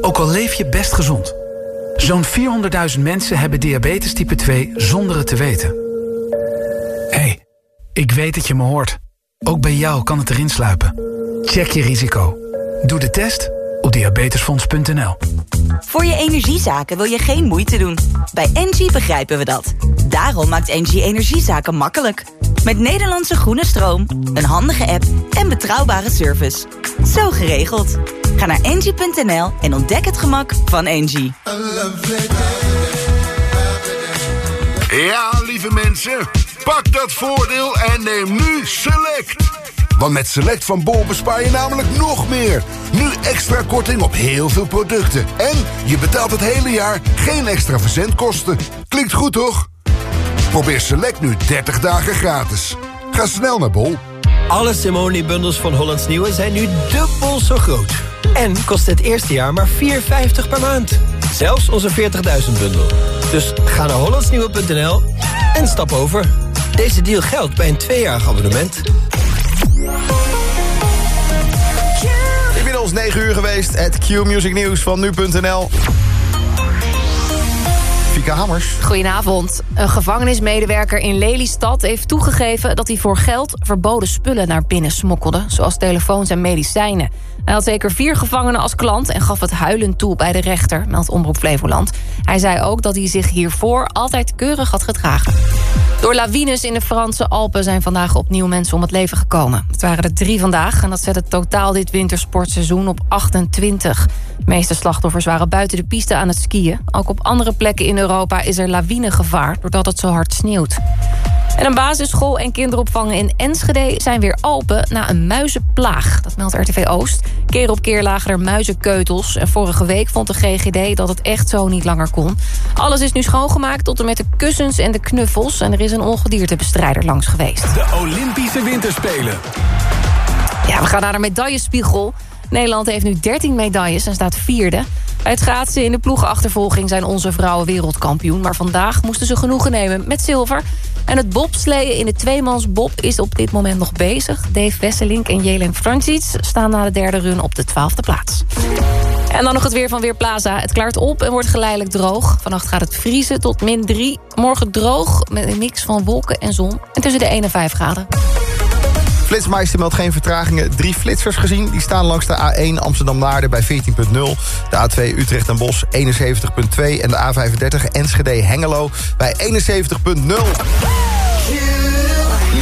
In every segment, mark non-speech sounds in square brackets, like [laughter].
ook al leef je best gezond. Zo'n 400.000 mensen hebben diabetes type 2 zonder het te weten. hey, ik weet dat je me hoort. Ook bij jou kan het erin sluipen. Check je risico. Doe de test op diabetesfonds.nl. Voor je energiezaken wil je geen moeite doen. Bij Engie begrijpen we dat. Daarom maakt Engie energiezaken makkelijk. Met Nederlandse groene stroom, een handige app en betrouwbare service. Zo geregeld. Ga naar engie.nl en ontdek het gemak van Engie. Ja, lieve mensen, pak dat voordeel en neem nu Select. Want met Select van Bol bespaar je namelijk nog meer. Nu extra korting op heel veel producten. En je betaalt het hele jaar geen extra verzendkosten. Klinkt goed, toch? Probeer Select nu 30 dagen gratis. Ga snel naar Bol. Alle Simone-bundels van Hollands Nieuwe zijn nu dubbel zo groot. En kost het eerste jaar maar 4,50 per maand. Zelfs onze 40.000-bundel. Dus ga naar hollandsnieuwe.nl en stap over. Deze deal geldt bij een tweejarig abonnement. Inmiddels 9 uur geweest. Het Q-music nieuws van nu.nl. Goedenavond. Een gevangenismedewerker in Lelystad heeft toegegeven... dat hij voor geld verboden spullen naar binnen smokkelde... zoals telefoons en medicijnen. Hij had zeker vier gevangenen als klant... en gaf het huilend toe bij de rechter, meldt Omroep Flevoland. Hij zei ook dat hij zich hiervoor altijd keurig had gedragen. Door lawines in de Franse Alpen zijn vandaag opnieuw mensen om het leven gekomen. Het waren er drie vandaag en dat zet het totaal dit wintersportseizoen op 28. De meeste slachtoffers waren buiten de piste aan het skiën. Ook op andere plekken in Europa is er lawinegevaar... doordat het zo hard sneeuwt. En een basisschool en kinderopvang in Enschede zijn weer open na een muizenplaag. Dat meldt RTV Oost. Keer op keer lagen er muizenkeutels. En vorige week vond de GGD dat het echt zo niet langer kon. Alles is nu schoongemaakt tot en met de kussens en de knuffels. En er is een ongediertebestrijder langs geweest. De Olympische Winterspelen. Ja, we gaan naar de medaillespiegel. Nederland heeft nu 13 medailles en staat vierde. Bij het schaatsen in de ploegenachtervolging zijn onze vrouwen wereldkampioen. Maar vandaag moesten ze genoegen nemen met zilver. En het bobsleeën in de tweemansbob is op dit moment nog bezig. Dave Wesselink en Jelen Francis staan na de derde run op de twaalfde plaats. En dan nog het weer van Weerplaza. Het klaart op en wordt geleidelijk droog. Vannacht gaat het vriezen tot min 3. Morgen droog met een mix van wolken en zon. En tussen de 1 en 5 graden. Flitsmeister meldt geen vertragingen. Drie flitsers gezien. Die staan langs de A1 Amsterdam-Naarden bij 14.0. De A2 Utrecht en Bos 71.2. En de A35 Enschede-Hengelo bij 71.0.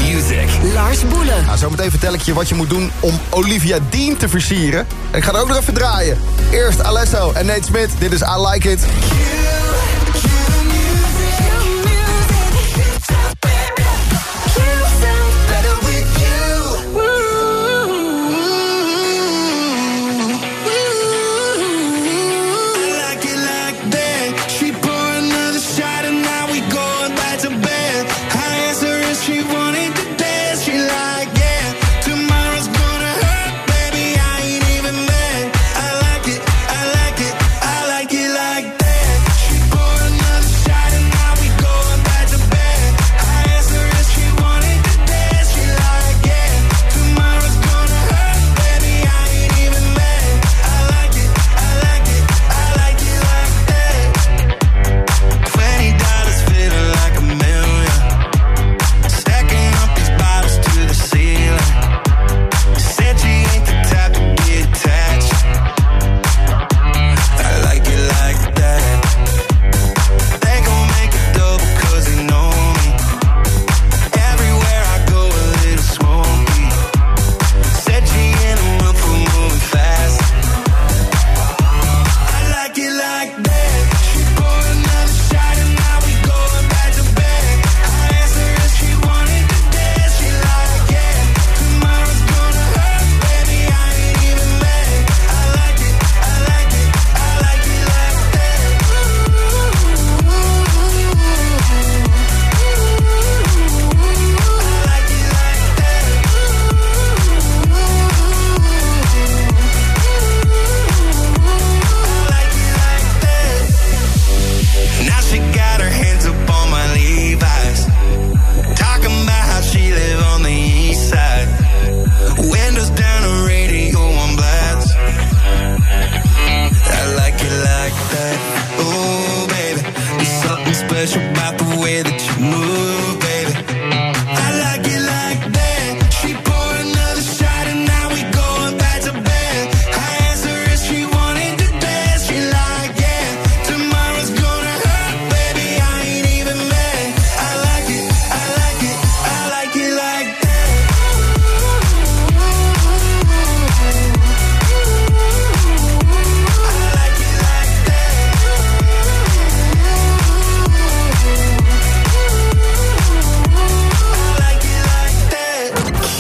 Music. Lars Boelen. Nou, zometeen vertel ik je wat je moet doen om Olivia Dean te versieren. En ik ga er ook nog even draaien. Eerst Alesso en Nate Smith. Dit is I Like It.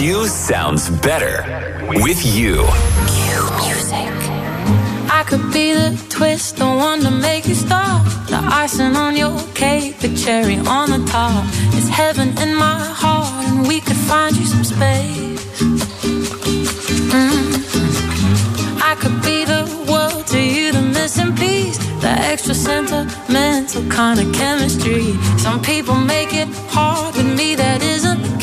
Sounds better with you. Music. I could be the twist, the one to make you stop. The icing on your cake, the cherry on the top. It's heaven in my heart, and we could find you some space. Mm. I could be the world to you, the missing piece, the extra sentimental kind of chemistry. Some people make it hard with me, that isn't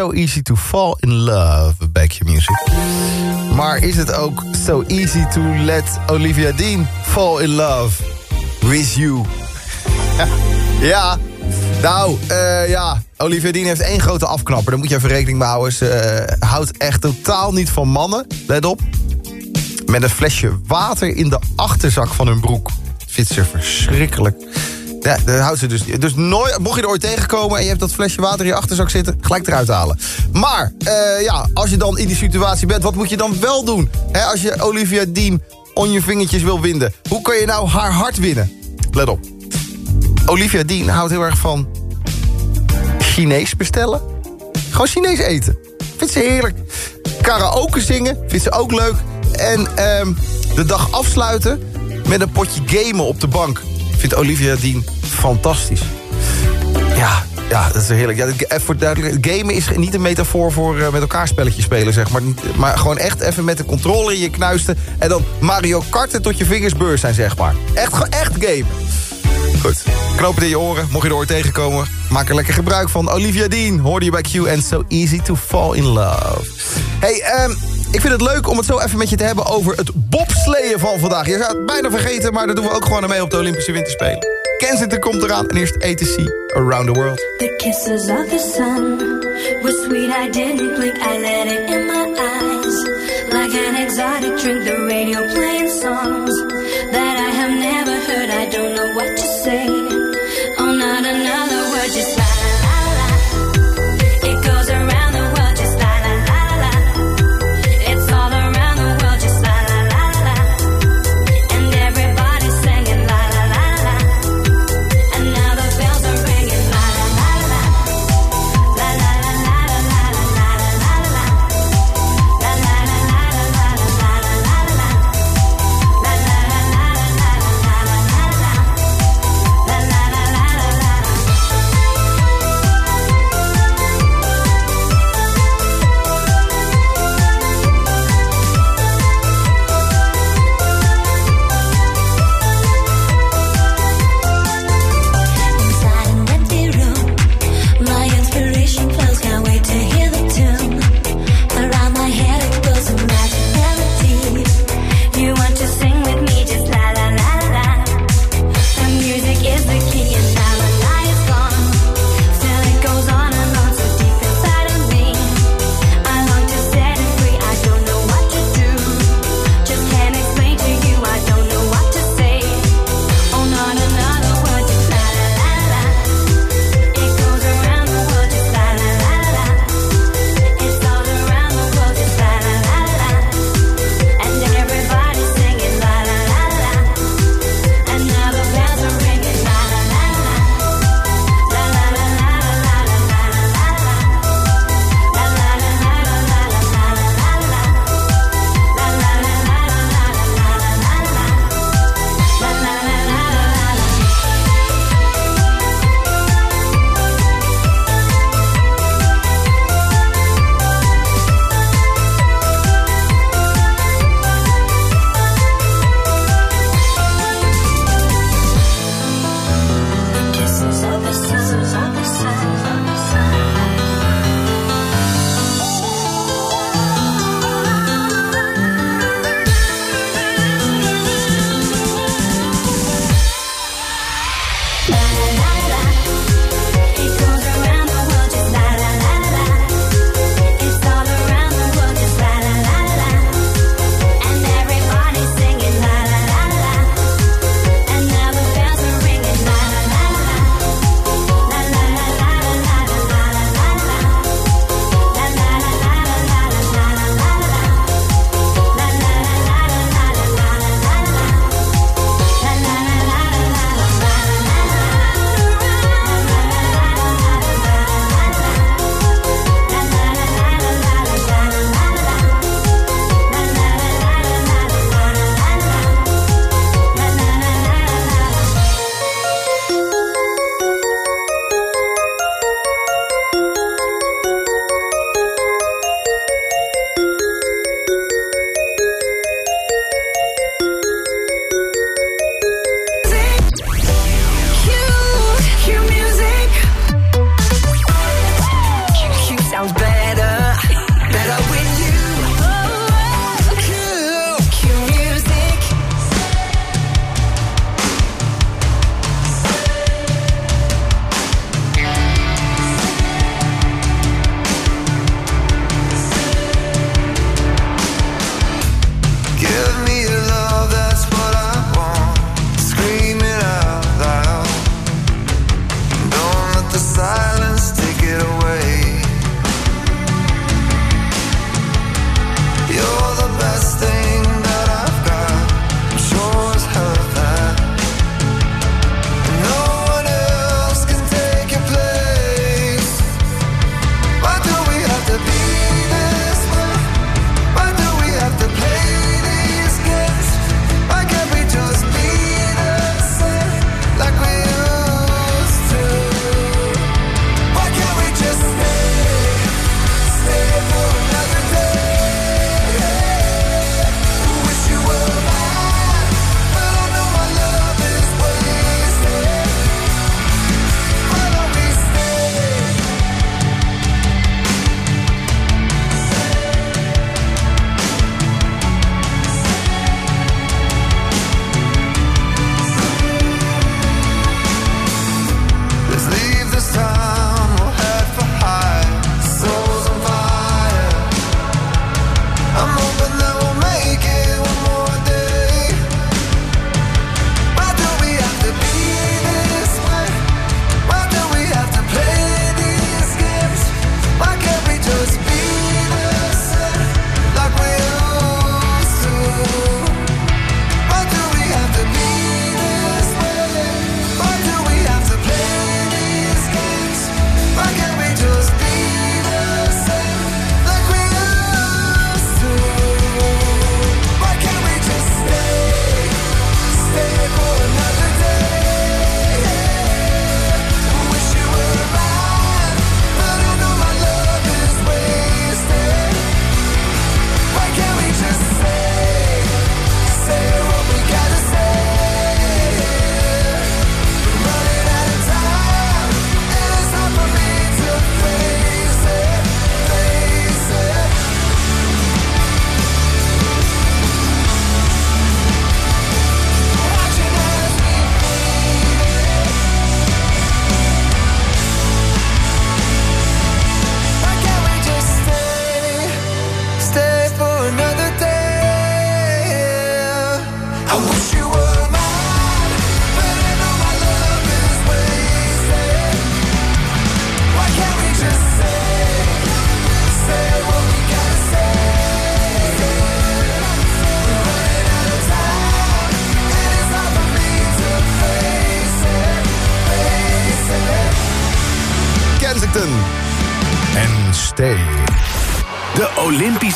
So Easy to Fall in Love, Back Your Music. Maar is het ook so easy to let Olivia Dean fall in love with you? [laughs] ja, nou, eh, ja. Olivia Dean heeft één grote afknapper. Daar moet je even rekening mee houden. Ze eh, houdt echt totaal niet van mannen. Let op. Met een flesje water in de achterzak van hun broek. Vindt ze verschrikkelijk. Ja, daar houdt ze dus Dus nooit, mocht je er ooit tegenkomen en je hebt dat flesje water in je achterzak zitten... gelijk eruit halen. Maar, eh, ja, als je dan in die situatie bent... wat moet je dan wel doen? Als je Olivia Dean on je vingertjes wil winden. Hoe kan je nou haar hart winnen? Let op. Olivia Dean houdt heel erg van Chinees bestellen. Gewoon Chinees eten. Vindt ze heerlijk. Karaoke zingen, vindt ze ook leuk. En ehm, de dag afsluiten met een potje gamen op de bank. Vindt Olivia Dean fantastisch. Ja, ja, dat is heerlijk. Ja, even voor duidelijk, gamen is niet een metafoor voor eh, met elkaar spelletjes spelen, zeg maar. Maar gewoon echt even met de controle in je knuisten... en dan Mario Karten tot je vingers beurs zijn, zeg maar. Echt, echt gamen. Goed, knoop het in je oren. Mocht je er ooit tegenkomen, maak er lekker gebruik van. Olivia Dean, hoorde je bij Q en So Easy to Fall in Love. Hey, ehm, ik vind het leuk om het zo even met je te hebben over het bobsleeën van vandaag. Je zou het bijna vergeten, maar dat doen we ook gewoon mee op de Olympische Winterspelen. Kensington komt eraan en eerst ATC Around the World. The kisses of the sun sweet. I let it in my eyes. Like an exotic the radio playing songs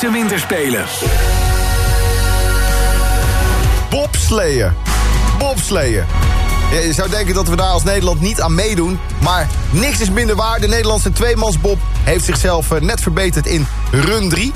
Olympische Winterspelen. Bobsleeën. Bobsleeën. Je zou denken dat we daar als Nederland niet aan meedoen. Maar niks is minder waar. De Nederlandse tweemansbob heeft zichzelf eh, net verbeterd in run 3.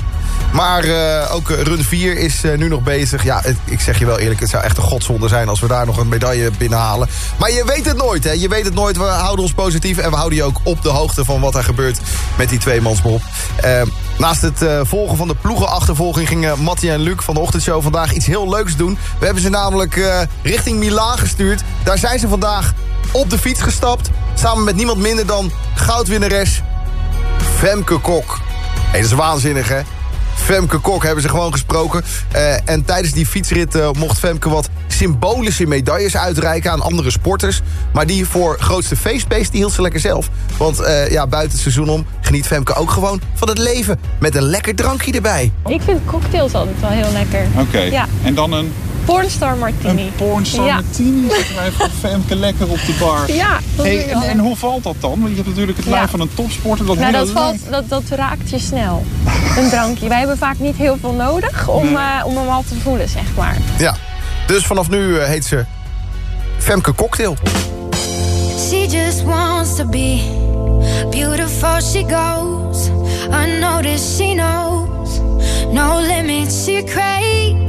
Maar eh, ook eh, run 4 is nu nog bezig. Ja, ik zeg je wel eerlijk, het zou echt een godzonde zijn... als we daar nog een medaille binnenhalen. Maar je weet het nooit, hè. Je weet het nooit. We houden ons positief en we houden je ook op de hoogte... van wat er gebeurt met die tweemansbob. Eh, naast het eh, volgen van de ploegenachtervolging... gingen Mattie en Luc van de ochtendshow vandaag iets heel leuks doen. We hebben ze namelijk eh, richting Milaan gestuurd. Daar zijn ze vandaag op de fiets gestapt... samen met niemand minder dan goudwinnares Femke Kok. Hey, dat is waanzinnig, hè? Femke Kok hebben ze gewoon gesproken. Eh, en tijdens die fietsrit eh, mocht Femke wat symbolische medailles uitreiken aan andere sporters. Maar die voor grootste feestbeest, die hield ze lekker zelf. Want eh, ja, buiten het seizoen om geniet Femke ook gewoon van het leven. Met een lekker drankje erbij. Ik vind cocktails altijd wel heel lekker. Oké. Ja. En dan een, Pornstar martini. een pornstar Ja. martini. Zet er even Femke lekker op de bar. Ja, dat Hey, en, en hoe valt dat dan? Want je hebt natuurlijk het Ja. lijf van een topsporter. Dat Nou, dat, valt, dat, dat raakt je snel. Een drankje. Wij hebben vaak niet heel veel nodig om, Nee. eh, om hem al te voelen, zeg maar. Ja, dus vanaf nu eh, heet ze Femke Cocktail. She just wants to be beautiful. She goes unnoticed. She knows no limits. She craves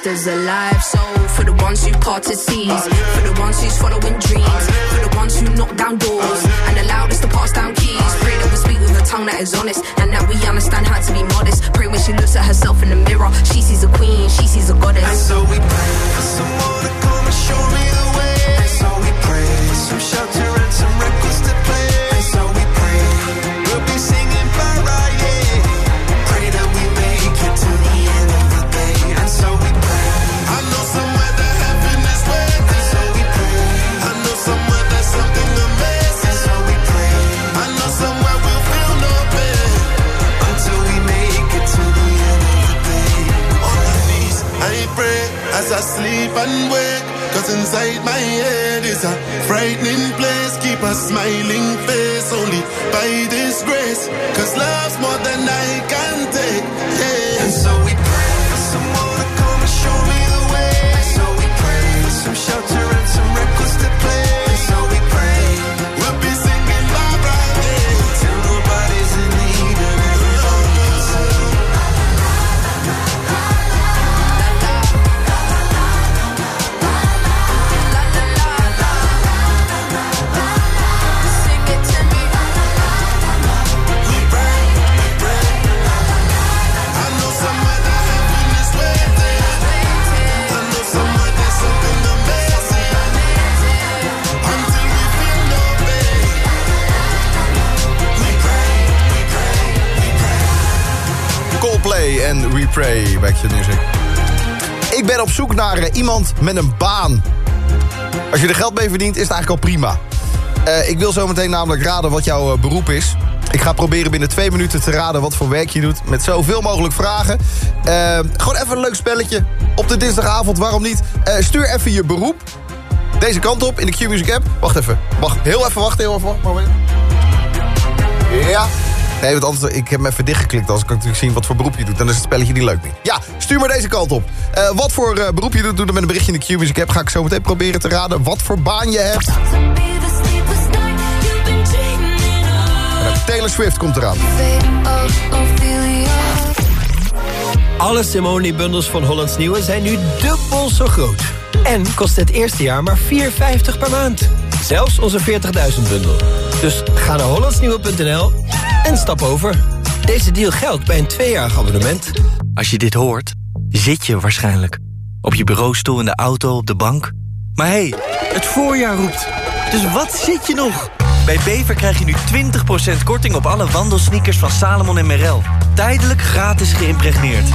sisters alive. So for the ones who parted seas, for the ones who's following dreams, for the ones who knock down doors and allowed us to pass down keys. Pray that we speak with a tongue that is honest and that we understand how to be modest. Pray when she looks at herself in the mirror, she sees a queen, she sees a goddess. And so we pray for someone to come and show me the way. And so we pray for some shelter. as I sleep and wake. Cause inside my head is a frightening place. Keep a smiling face only by this grace. Cause love's more than I can take. To the Music. Ik ben op zoek naar eh, iemand met een baan. Als je er geld mee verdient, is het eigenlijk al prima. Eh, ik wil zo meteen namelijk raden wat jouw eh, beroep is. Ik ga proberen binnen twee minuten te raden wat voor werk je doet. Met zoveel mogelijk vragen. Gewoon even een leuk spelletje. Op de dinsdagavond, waarom niet? Stuur even je beroep. Deze kant op in de Q-Music app. Wacht even. Wacht, heel even wachten. Heel even wachten. Ja. Nee, want anders, ik heb hem even dichtgeklikt. Als ik natuurlijk zien wat voor beroep je doet. Dan is het spelletje niet leuk meer. Ja, stuur maar deze kant op. Eh, wat voor eh, beroep je doet, doe dan met een berichtje in de Q-Music app. Ga ik zo meteen proberen te raden wat voor baan je hebt. Taylor Swift komt eraan. Alle Simone-bundels van Hollands Nieuwe zijn nu dubbel zo groot. En kost het eerste jaar maar 4,50 per maand. Zelfs onze 40.000 bundel. Dus ga naar hollandsnieuwe.nl en stap over. Deze deal geldt bij een tweejarig abonnement. Als je dit hoort, zit je waarschijnlijk. Op je bureaustoel, in de auto, op de bank. Maar hé, hey, het voorjaar roept. Dus wat zit je nog? Bij Bever krijg je nu 20% korting op alle wandelsneakers van Salomon en Merrell. Tijdelijk gratis geïmpregneerd.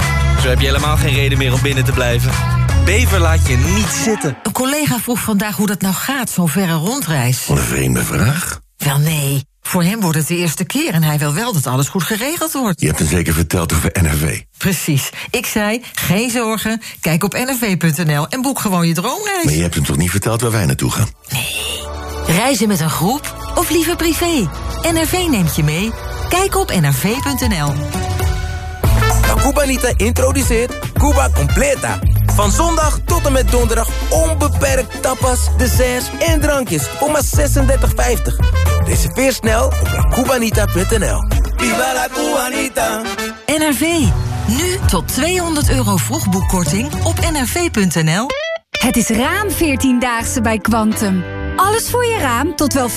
Zo heb je helemaal geen reden meer om binnen te blijven. Bever laat je niet zitten. Een collega vroeg vandaag hoe dat nou gaat, zo'n verre rondreis. Wat een vreemde vraag. Wel nee, voor hem wordt het de eerste keer en hij wil wel dat alles goed geregeld wordt. Je hebt hem zeker verteld over NRV. Precies. Ik zei, geen zorgen, kijk op nrv.nl en boek gewoon je droomreis. Maar je hebt hem toch niet verteld waar wij naartoe gaan? Reizen met een groep of liever privé? NRV neemt je mee. Kijk op nrv.nl. La Cubanita introduceert Cuba Completa. Van zondag tot en met donderdag onbeperkt tapas, desserts en drankjes voor maar 36,50. Reserveer snel op lacubanita.nl. Viva la Cubanita! NRV. Nu tot 200 euro vroegboekkorting op nrv.nl. Het is raam 14-daagse bij Quantum. Alles voor je raam tot wel 50%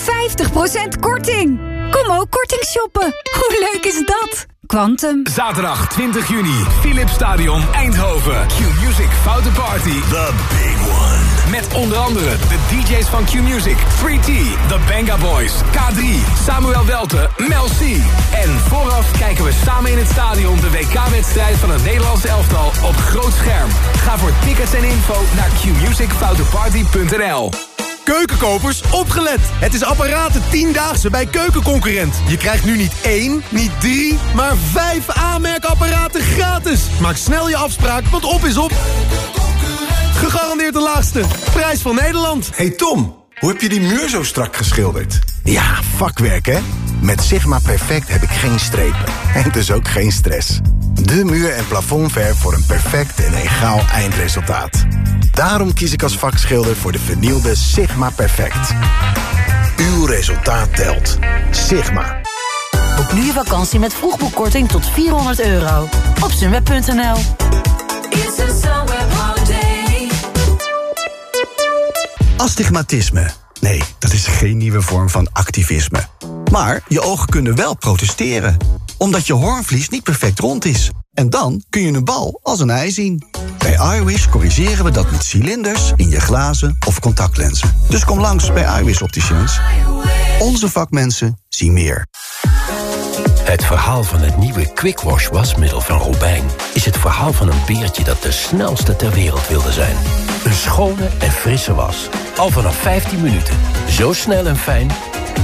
korting. Kom ook korting shoppen. Hoe leuk is dat? Quantum. Zaterdag 20 juni, Philips Stadion Eindhoven. Q-Music Foute Party. The big one. Met onder andere de DJ's van Q-Music, 3T, The Banga Boys, K3, Samuel Welte, Mel C. En vooraf kijken we samen in het stadion de WK-wedstrijd van het Nederlandse elftal op groot scherm. Ga voor tickets en info naar qmusicfouteparty.nl. Keukenkopers, opgelet! Het is apparaten 10-daagse bij Keukenconcurrent. Je krijgt nu niet één, niet drie, maar vijf aanmerkapparaten gratis. Maak snel je afspraak, want op is op. Gegarandeerd de laagste. Prijs van Nederland. Hey Tom, hoe heb je die muur zo strak geschilderd? Ja, vakwerk hè? Met Sigma Perfect heb ik geen strepen. En dus ook geen stress. De muur- en plafondverf voor een perfect en egaal eindresultaat. Daarom kies ik als vakschilder voor de vernieuwde Sigma Perfect. Uw resultaat telt. Sigma. Boek nu je vakantie met vroegboekkorting tot 400 euro. Op sunweb.nl. Astigmatisme. Nee, dat is geen nieuwe vorm van activisme. Maar je ogen kunnen wel protesteren. Omdat je hoornvlies niet perfect rond is. En dan kun je een bal als een ei zien. Bij iWish corrigeren we dat met cilinders in je glazen of contactlenzen. Dus kom langs bij iWish Opticians. Onze vakmensen zien meer. Het verhaal van het nieuwe Quick Wash wasmiddel van Robijn... is het verhaal van een beertje dat de snelste ter wereld wilde zijn. Een schone en frisse was. Al vanaf 15 minuten. Zo snel en fijn.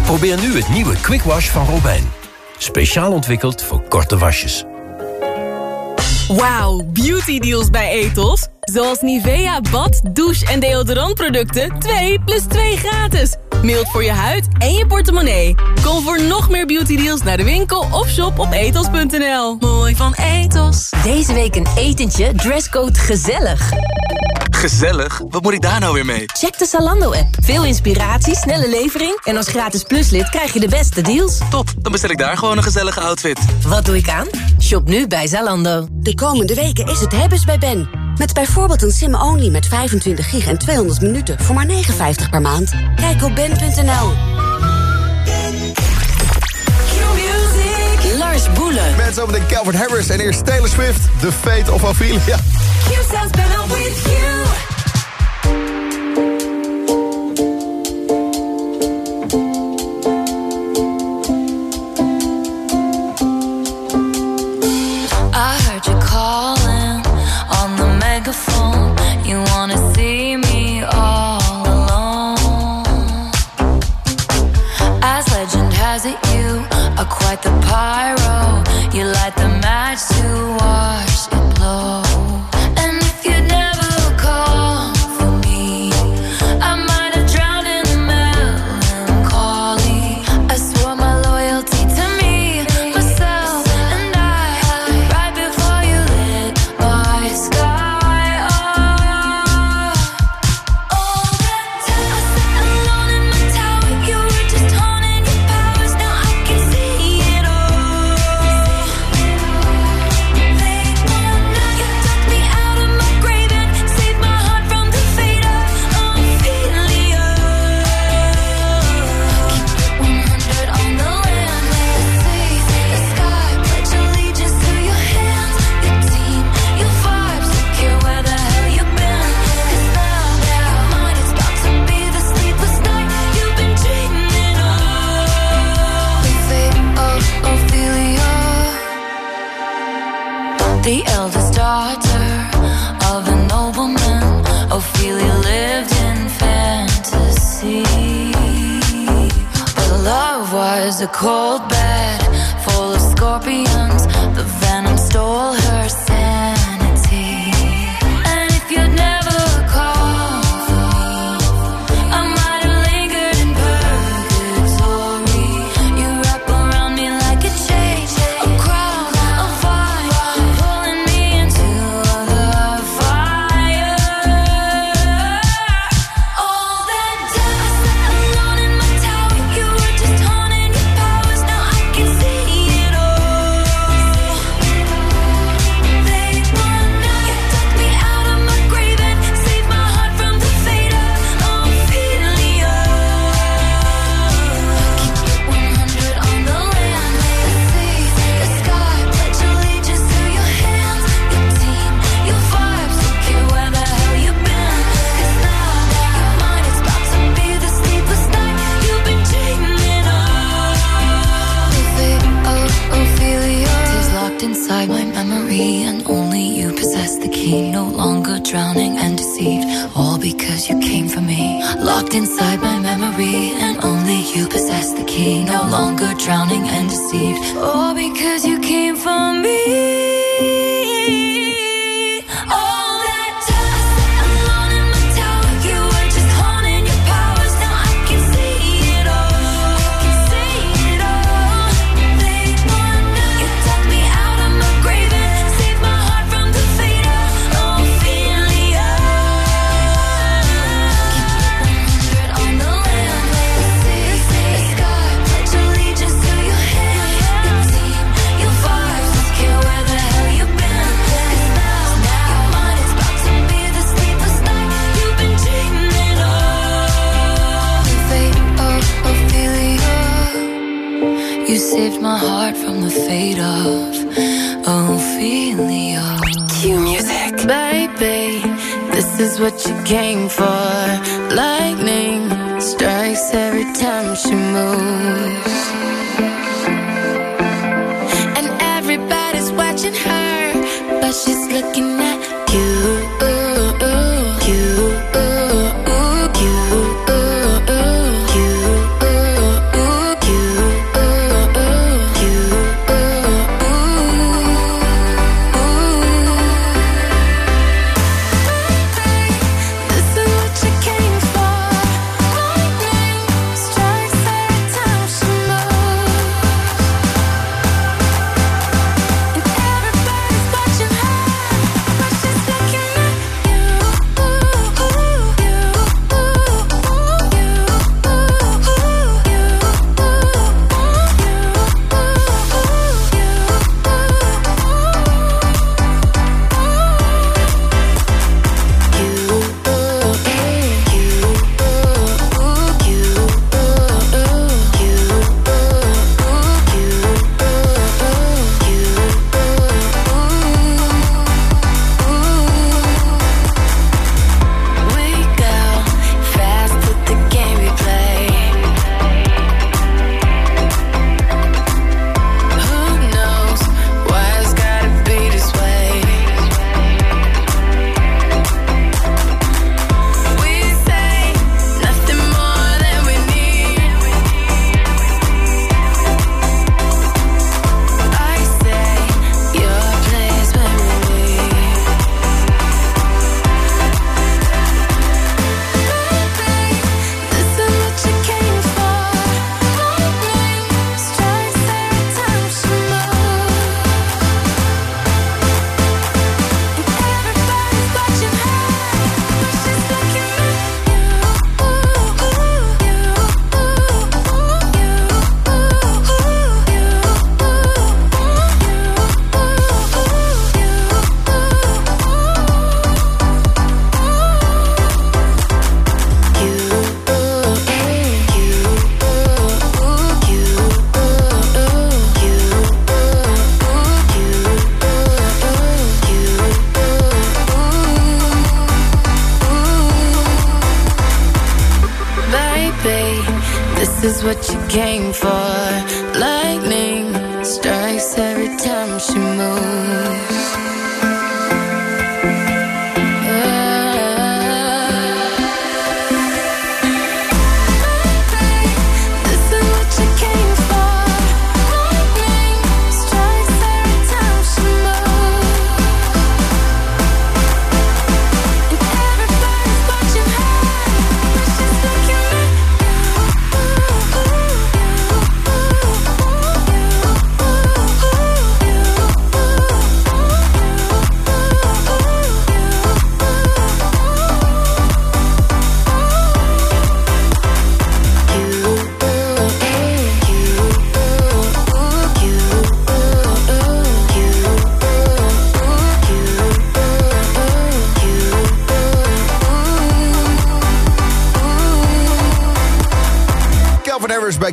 Probeer nu het nieuwe Quick Wash van Robijn. Speciaal ontwikkeld voor korte wasjes. Wauw, beauty deals bij Etos. Zoals Nivea bad, douche en deodorantproducten 2 plus 2 gratis. Mild voor je huid en je portemonnee. Kom voor nog meer beauty deals naar de winkel of shop op etos.nl. Mooi van Etos. Deze week een etentje, dresscode gezellig. Gezellig, wat moet ik daar nou weer mee? Check de Zalando-app. Veel inspiratie, snelle levering... en als gratis pluslid krijg je de beste deals. Top, dan bestel ik daar gewoon een gezellige outfit. Wat doe ik aan? Shop nu bij Zalando. De komende weken is het hebben's bij Ben. Met bijvoorbeeld een sim-only met 25 gig en 200 minuten... voor maar 59 per maand. Kijk op ben.nl. Lars Boelen. Mensen over de Calvin Harris en eerst Taylor Swift. The Fate of Ophelia. You light the pyro, you light the match to watch.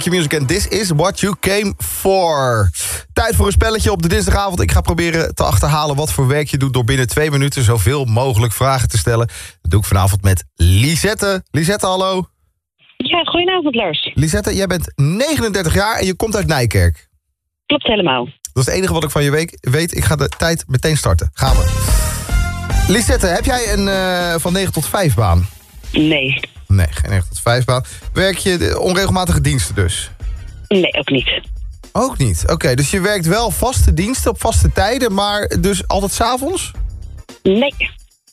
Q-Music en this is what you came for. Tijd voor een spelletje op de dinsdagavond. Ik ga proberen te achterhalen wat voor werk je doet... door binnen twee minuten zoveel mogelijk vragen te stellen. Dat doe ik vanavond met Lisette. Lisette, hallo. Ja, goedenavond Lars. Lisette, jij bent 39 jaar en je komt uit Nijkerk. Klopt helemaal. Dat is het enige wat ik van je week weet. Ik ga de tijd meteen starten. Gaan we. Lisette, heb jij een eh, van 9 tot 5 baan? Nee. Nee, geen 9 tot 5 baan. Werk je de onregelmatige diensten dus? Nee, ook niet. Ook niet. Oké, dus je werkt wel vaste diensten op vaste tijden, maar dus altijd s'avonds? Nee.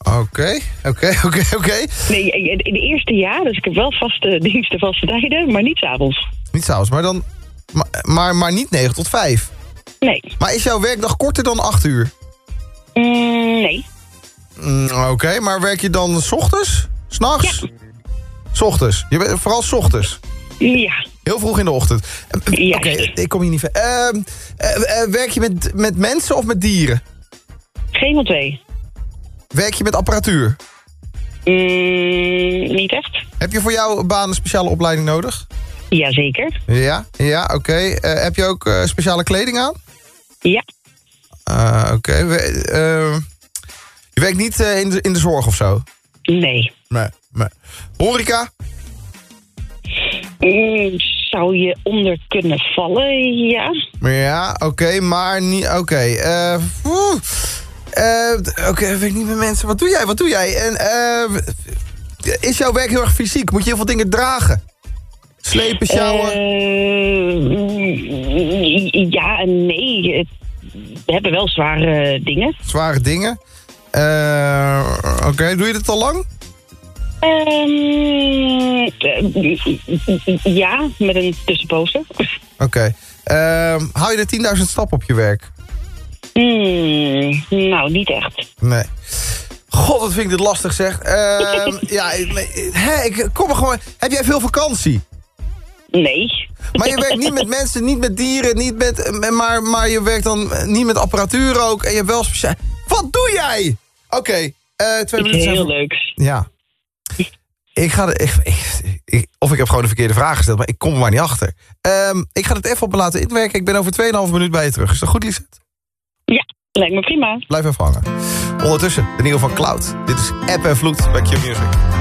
Oké, oké, oké, oké. Nee, in de eerste jaar, dus ik heb wel vaste diensten, vaste tijden, maar niet s'avonds. Niet s'avonds, maar dan... Maar, maar, maar niet 9 tot 5? Nee. Maar is jouw werkdag korter dan 8 uur? Mm, nee. Mm, Oké, maar werk je dan s ochtends? S'nachts? Ja. S ochtends? Je bent, vooral s ochtends? Ja. Heel vroeg in de ochtend. Eh, Oké, ik kom hier niet ver. Ehm, eh, eh, werk je met, met mensen of met dieren? Geen van twee. Werk je met apparatuur? Mm, niet echt. Heb je voor jouw baan een speciale opleiding nodig? Jazeker. Ja, ja oké. Eh, heb je ook eh, speciale kleding aan? Ja. Oké. Eh, je werkt niet eh, in, de, in de zorg of zo? Nee. Nee, Horeca? Mm, zou je onder kunnen vallen, ja. Ja, oké, maar niet... Oké, eh. Eh, Oké, weet ik niet meer mensen. Wat doe jij? Wat doe jij? En, eh, is jouw werk heel erg fysiek? Moet je heel veel dingen dragen? Slepen, sjouwen? Eh, ja en nee. We hebben wel zware dingen. Zware dingen? Eh, Oké, doe je dit al lang? Ehm, eh, ja, met een tussenpozer. Oké. Ehm, hou je de 10.000 stappen op je werk? Hmm, nou, niet echt. Nee. God, wat vind ik dit lastig zeg. Ehm, [laughs] ja, ik- kom er gewoon... Heb jij veel vakantie? Nee. Maar je werkt niet met [laughs] mensen, niet met dieren, niet met... Maar, maar je werkt dan niet met apparatuur ook. En je hebt wel speciaal... Wat doe jij? Oké, eh, twee minuten. zijn Heel voor- leuks. Ja. Ik ga de, ik, of ik heb gewoon de verkeerde vraag gesteld, maar ik kom er maar niet achter. Ehm, ik ga het even op me laten inwerken. Ik ben over 2,5 minuut bij je terug. Is dat goed, Lisette? Ja, lijkt me prima. Blijf even hangen. Ondertussen, de nieuwe van Cloud. Dit is App en Vloed bij Q Music.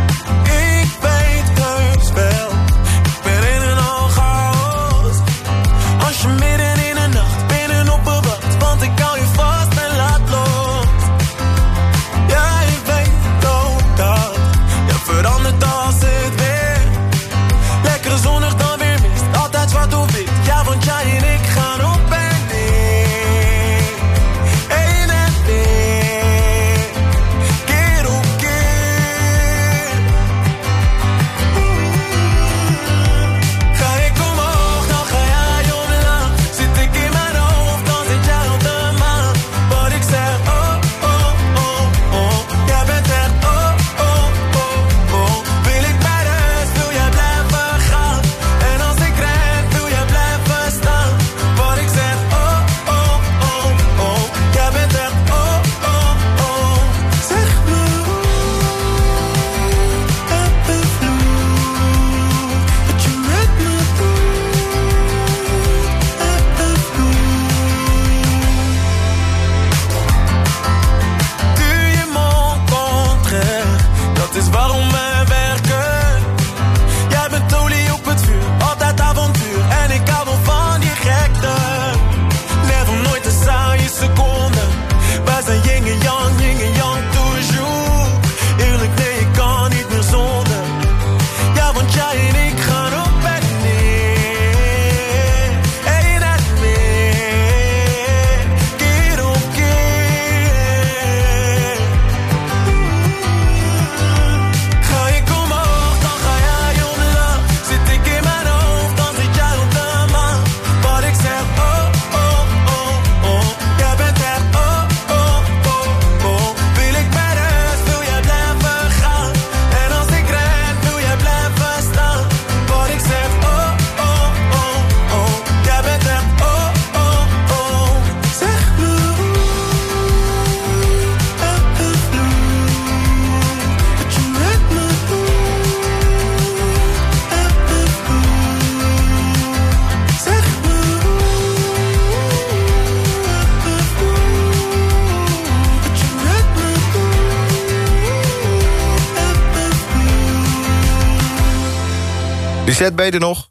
Lisette, ben je er nog?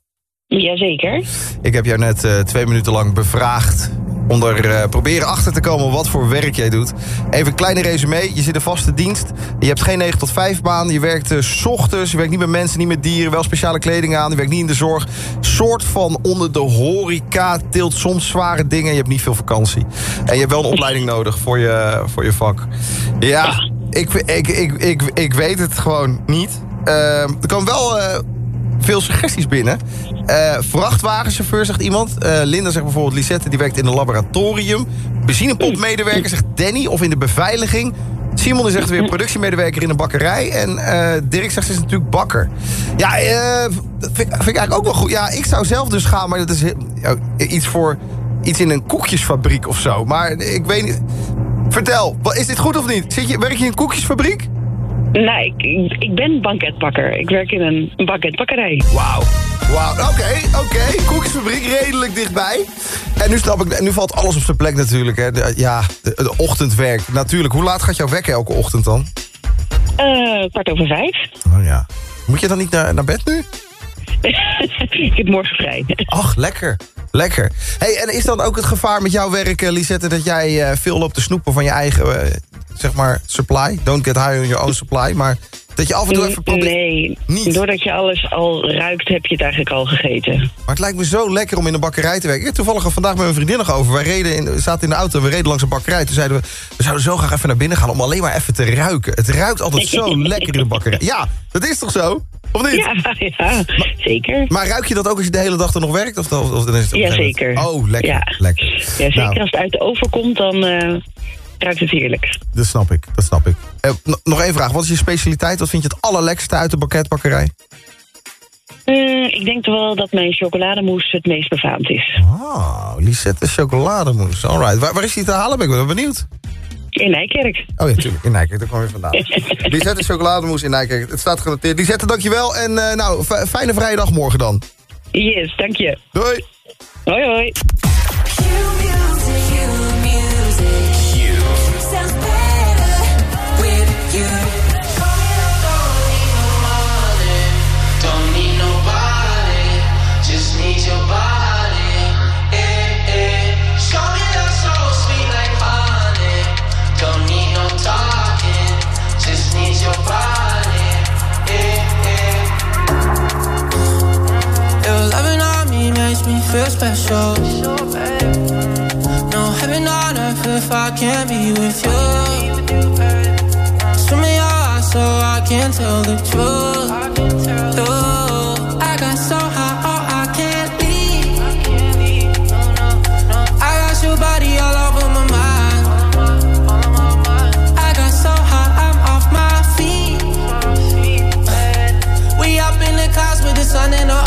Jazeker. Ik heb jou net eh, twee minuten lang bevraagd... onder eh, proberen achter te komen wat voor werk jij doet. Even een kleine resume. Je zit in vaste dienst. Je hebt geen 9 tot 5 baan. Je werkt eh, 's ochtends. Je werkt niet met mensen, niet met dieren. Wel speciale kleding aan. Je werkt niet in de zorg. Soort van onder de horeca. Tilt soms zware dingen. Je hebt niet veel vakantie. En je hebt wel een opleiding nodig voor je, voor je vak. Ja, ik, ik, ik, ik, ik weet het gewoon niet. Eh, er kan wel... veel suggesties binnen. Eh, vrachtwagenchauffeur, zegt iemand. Eh, Linda zegt bijvoorbeeld, Lisette, die werkt in een laboratorium. Benzinepompmedewerker, zegt Danny, of in de beveiliging. Simon is echt weer [laughs] productiemedewerker in een bakkerij. En eh, Dirk zegt, ze is natuurlijk bakker. Ja, dat vind, ik- vind ik eigenlijk ook wel goed. Ja, ik zou zelf dus gaan, maar dat is iets voor... iets in een koekjesfabriek of zo. Maar ik weet niet... Vertel, is dit goed of niet? Zit je, werk je in een koekjesfabriek? Nou, ik, ik, ben banketbakker. Ik werk in een banketbakkerij. Wauw. Wauw, oké, oké. Koekjesfabriek redelijk dichtbij. En nu snap ik, en nu valt alles op zijn plek natuurlijk. Hè. De- ja, de, de ochtendwerk. Natuurlijk, hoe laat gaat jouw wekken elke ochtend dan? Eh, kwart over vijf. Oh ja. Moet je dan niet naar, naar bed nu? [laughs] ik heb morgen vrij. Ach, lekker. Lekker. Hey, en is dan ook het gevaar met jouw werk, eh, Lisette... dat jij eh, veel loopt te snoepen van je eigen, eh, zeg maar, supply? Don't get high on your own supply. Maar dat je af en toe even probeert... Nee, doordat je alles al ruikt, heb je het eigenlijk al gegeten. Maar het lijkt me zo lekker om in een bakkerij te werken. Ik heb toevallig vandaag met mijn vriendin nog over. Wij reden in, we zaten in de auto en we reden langs een bakkerij. Toen zeiden we, we zouden zo graag even naar binnen gaan... om alleen maar even te ruiken. Het ruikt altijd zo [laughs] lekker in de bakkerij. Ja, dat is toch zo? Of niet? Ja, [laughs] ja zeker. Maar ruik je dat ook als je de hele dag er nog werkt? Of, of, is het Ja, zeker. Oh, lekker. Ja. lekker. Ja, zeker Nou. als het uit de oven komt, dan eh, ruikt het heerlijk. Dat snap ik, dat snap ik. Eh, nog één vraag. Wat is je specialiteit? Wat vind je het allerlekkerste uit de banketbakkerij? Eh, ik denk toch wel dat mijn chocolademousse het meest befaamd is. Oh, Lisette chocolademousse. Alright. Waar, waar is die te halen? Ben ik wel benieuwd. In Nijkerk. Oh ja, tuurlijk. In Nijkerk, daar kwam je vandaan. [laughs] Lisette chocolademousse in Nijkerk. Het staat genoteerd. Lisette, dankjewel. En eh, nou, fijne vrije dag morgen dan. Yes, dank je. Doei. Hoi, hoi. Feel special. No heaven on earth if I can't be with you. Swim in your eyes so I can tell the truth. Ooh, I got so high, oh, I can't leave. I got your body all over my mind. I got so high, I'm off my feet. We up in the clouds with the sun in our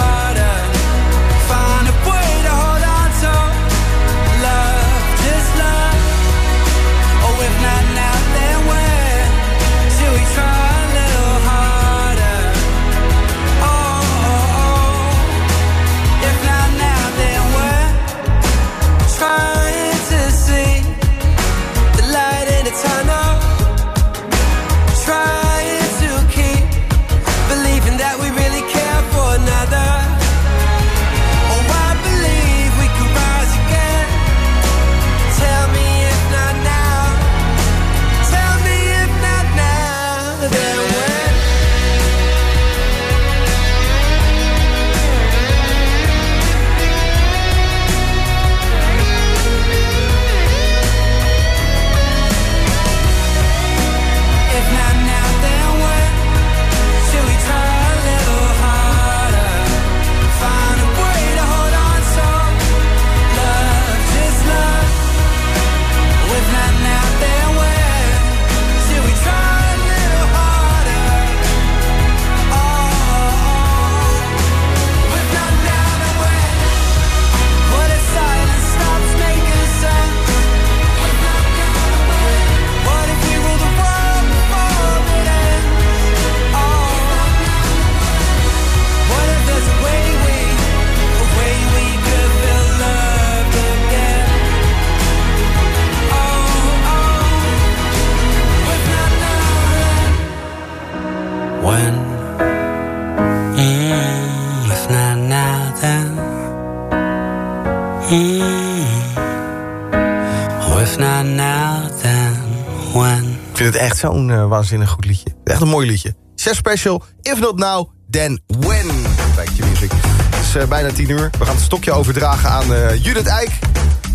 Echt zo'n eh, waanzinnig goed liedje. Echt een mooi liedje. Chef Special, If Not Now, Then When. Bij Q-Music. Het is eh, bijna tien uur. We gaan het stokje overdragen aan eh, Judith Eijk.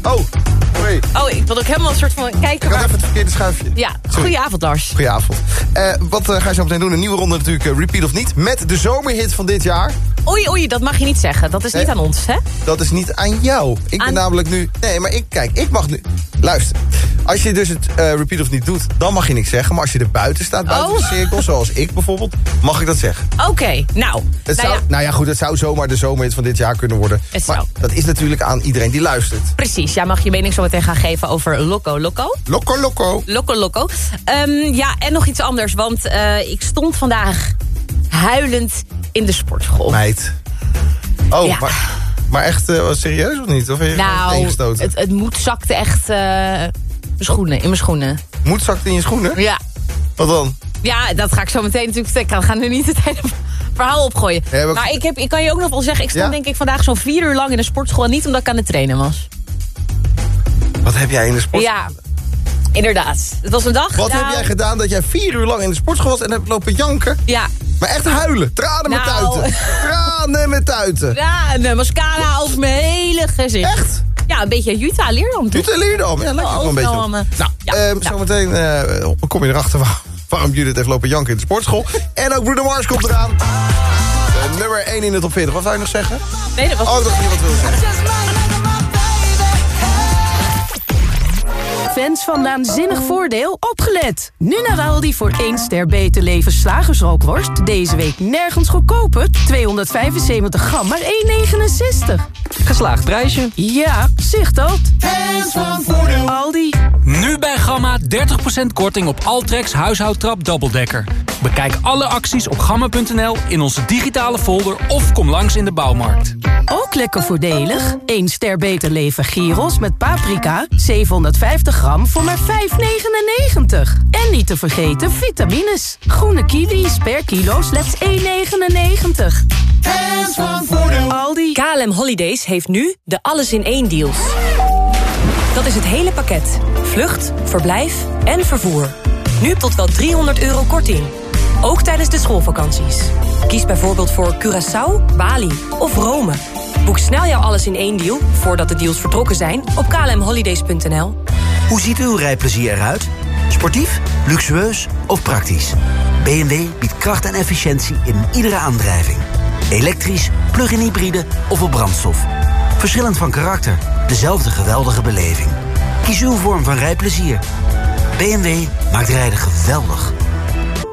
Oh, Oh, ik wil ook helemaal een soort van kijken Ik had even het verkeerde schuifje. Ja, goedenavond Lars. Goedenavond. Eh, wat eh, ga je zo meteen doen? Een nieuwe ronde natuurlijk, eh, repeat of niet. Met de zomerhit van dit jaar. Oei, oei, dat mag je niet zeggen. Dat is niet aan ons, hè? Dat is niet aan jou. Ik ben namelijk nu... Nee, maar ik, kijk, ik mag nu... Luister. Als je dus het repeat of niet doet, dan mag je niks zeggen. Maar als je er buiten staat, buiten Oh. de cirkel, zoals ik bijvoorbeeld... mag ik dat zeggen. Oké, nou. Het nou zou, ja, nou ja, goed, het zou zomaar de zomerhit van dit jaar kunnen worden. Het maar zou. dat is natuurlijk aan iedereen die luistert. precies. Jij mag je mening zo meteen gaan geven over Loco Loco. Loco, loco. Loco Loco. Ehm, ja, en nog iets anders. Want eh, ik stond vandaag huilend in de sportschool. Meid. Oh, Ja. maar, maar echt uh, serieus of niet? Of heb je nou, ingestoten? het, het moed zakte echt uh, mijn schoenen, in mijn schoenen. Moed zakte in je schoenen? Ja. Wat dan? Ja, dat ga ik zo meteen natuurlijk vertellen. Ik ga nu niet het hele verhaal opgooien. Ja, maar- maar ik, heb, ik kan je ook nog wel zeggen... ik stond Ja? denk ik vandaag zo'n vier uur lang in de sportschool... en niet omdat ik aan het trainen was. Wat heb jij in de sport? Ja, inderdaad. Het was een dag... Wat nou, heb jij gedaan dat jij vier uur lang in de sportschool was en hebt lopen janken? Ja. Maar echt huilen. Tranen met Nou. tuiten. Tranen met tuiten. Ja, een eh, mascara over mijn hele gezicht. Echt? Ja, een beetje Utah Leerdam. toch? Utah Leerdam, ja, lijkt het wel een beetje op. Nou, ja, ehm, ja. zometeen eh, kom je erachter waar- waarom Judith heeft lopen janken in de sportschool. [laughs] en ook Bruno Mars komt eraan. Nummer 1 in de top 40. Wat zou je nog zeggen? Nee, dat was... Oh, dat je wat wilde zeggen. Fans van Naanzinnig Voordeel, opgelet! Nu naar Aldi voor 1 ster beter leven slagersrookworst. Deze week nergens goedkoper. 275 gram, maar 1,69. Geslaagd prijsje. Ja, zicht dat. Fans van Voordeel. Aldi. Nu bij Gamma 30% korting op Altrex huishoudtrap dubbeldekker. Bekijk alle acties op gamma.nl in onze digitale folder of kom langs in de bouwmarkt. Ook lekker voordelig. 1 ster beter leven gyros met paprika. 750 gram voor maar 5,99. En niet te vergeten vitamines. Groene kiwis per kilo slechts 1,99. Fans van Voordeel. Aldi. KLM Holidays heeft nu de alles in één deals. Dat is het hele pakket. Vlucht, verblijf en vervoer. Nu tot wel 300 euro korting. Ook tijdens de schoolvakanties. Kies bijvoorbeeld voor Curaçao, Bali of Rome. Boek snel jouw alles in één deal, voordat de deals vertrokken zijn, op klmholidays.nl. Hoe ziet uw rijplezier eruit? Sportief, luxueus of praktisch? BMW biedt kracht en efficiëntie in iedere aandrijving. Elektrisch, plug-in hybride of op brandstof. Verschillend van karakter, dezelfde geweldige beleving. Kies uw vorm van rijplezier. BMW maakt rijden geweldig.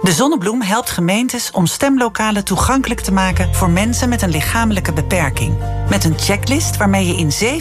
De Zonnebloem helpt gemeentes om stemlokalen toegankelijk te maken voor mensen met een lichamelijke beperking. Met een checklist waarmee je in 7